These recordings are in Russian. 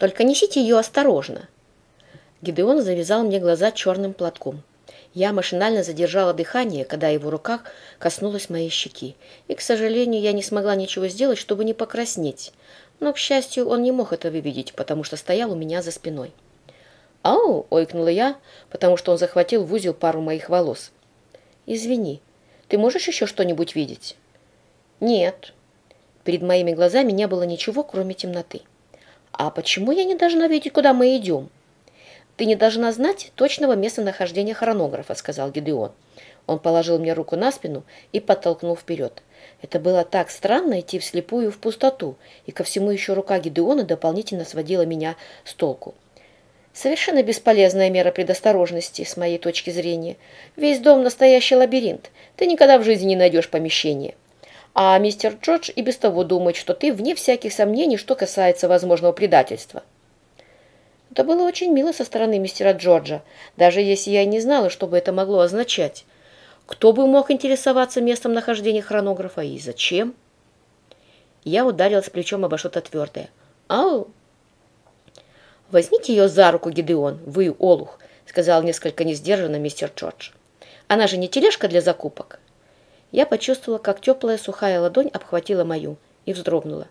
Только несите ее осторожно». Гидеон завязал мне глаза черным платком. Я машинально задержала дыхание, когда его рука коснулась моей щеки. И, к сожалению, я не смогла ничего сделать, чтобы не покраснеть. Но, к счастью, он не мог это видеть, потому что стоял у меня за спиной. «Ау!» — ойкнула я, потому что он захватил в узел пару моих волос. «Извини, ты можешь еще что-нибудь видеть?» «Нет». Перед моими глазами не было ничего, кроме темноты. «А почему я не должна видеть, куда мы идем?» «Ты не должна знать точного местонахождения хронографа», — сказал Гидеон. Он положил мне руку на спину и подтолкнул вперед. Это было так странно идти вслепую в пустоту, и ко всему еще рука Гидеона дополнительно сводила меня с толку. Совершенно бесполезная мера предосторожности, с моей точки зрения. Весь дом настоящий лабиринт. Ты никогда в жизни не найдешь помещение. А мистер Джордж и без того думает, что ты вне всяких сомнений, что касается возможного предательства. Это было очень мило со стороны мистера Джорджа, даже если я не знала, что бы это могло означать. Кто бы мог интересоваться местом нахождения хронографа и зачем? Я ударилась плечом обо что-то твердое. «Ау!» «Возьмите ее за руку, Гидеон, вы, Олух», — сказал несколько несдержанно мистер Джордж. «Она же не тележка для закупок». Я почувствовала, как теплая сухая ладонь обхватила мою и вздрогнула.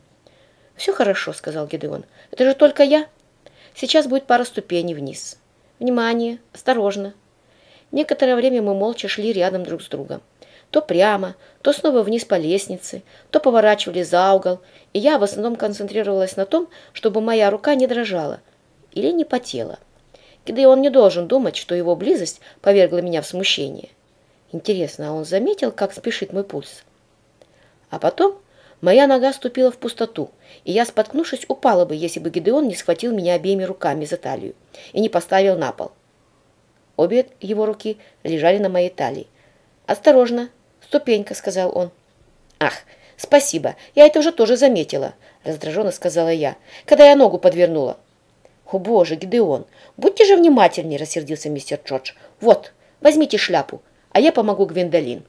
«Все хорошо», — сказал Гидеон. «Это же только я. Сейчас будет пара ступеней вниз. Внимание, осторожно». Некоторое время мы молча шли рядом друг с другом. То прямо, то снова вниз по лестнице, то поворачивали за угол, и я в основном концентрировалась на том, чтобы моя рука не дрожала или не потела. он не должен думать, что его близость повергла меня в смущение. Интересно, а он заметил, как спешит мой пульс? А потом моя нога ступила в пустоту, и я, споткнувшись, упала бы, если бы Гидеон не схватил меня обеими руками за талию и не поставил на пол. Обе его руки лежали на моей талии. «Осторожно! Ступенька!» — сказал он. «Ах, спасибо! Я это уже тоже заметила!» — раздраженно сказала я, когда я ногу подвернула. «О, боже, Гидеон! Будьте же внимательнее!» — рассердился мистер Джордж. «Вот, возьмите шляпу, а я помогу Гвиндолин».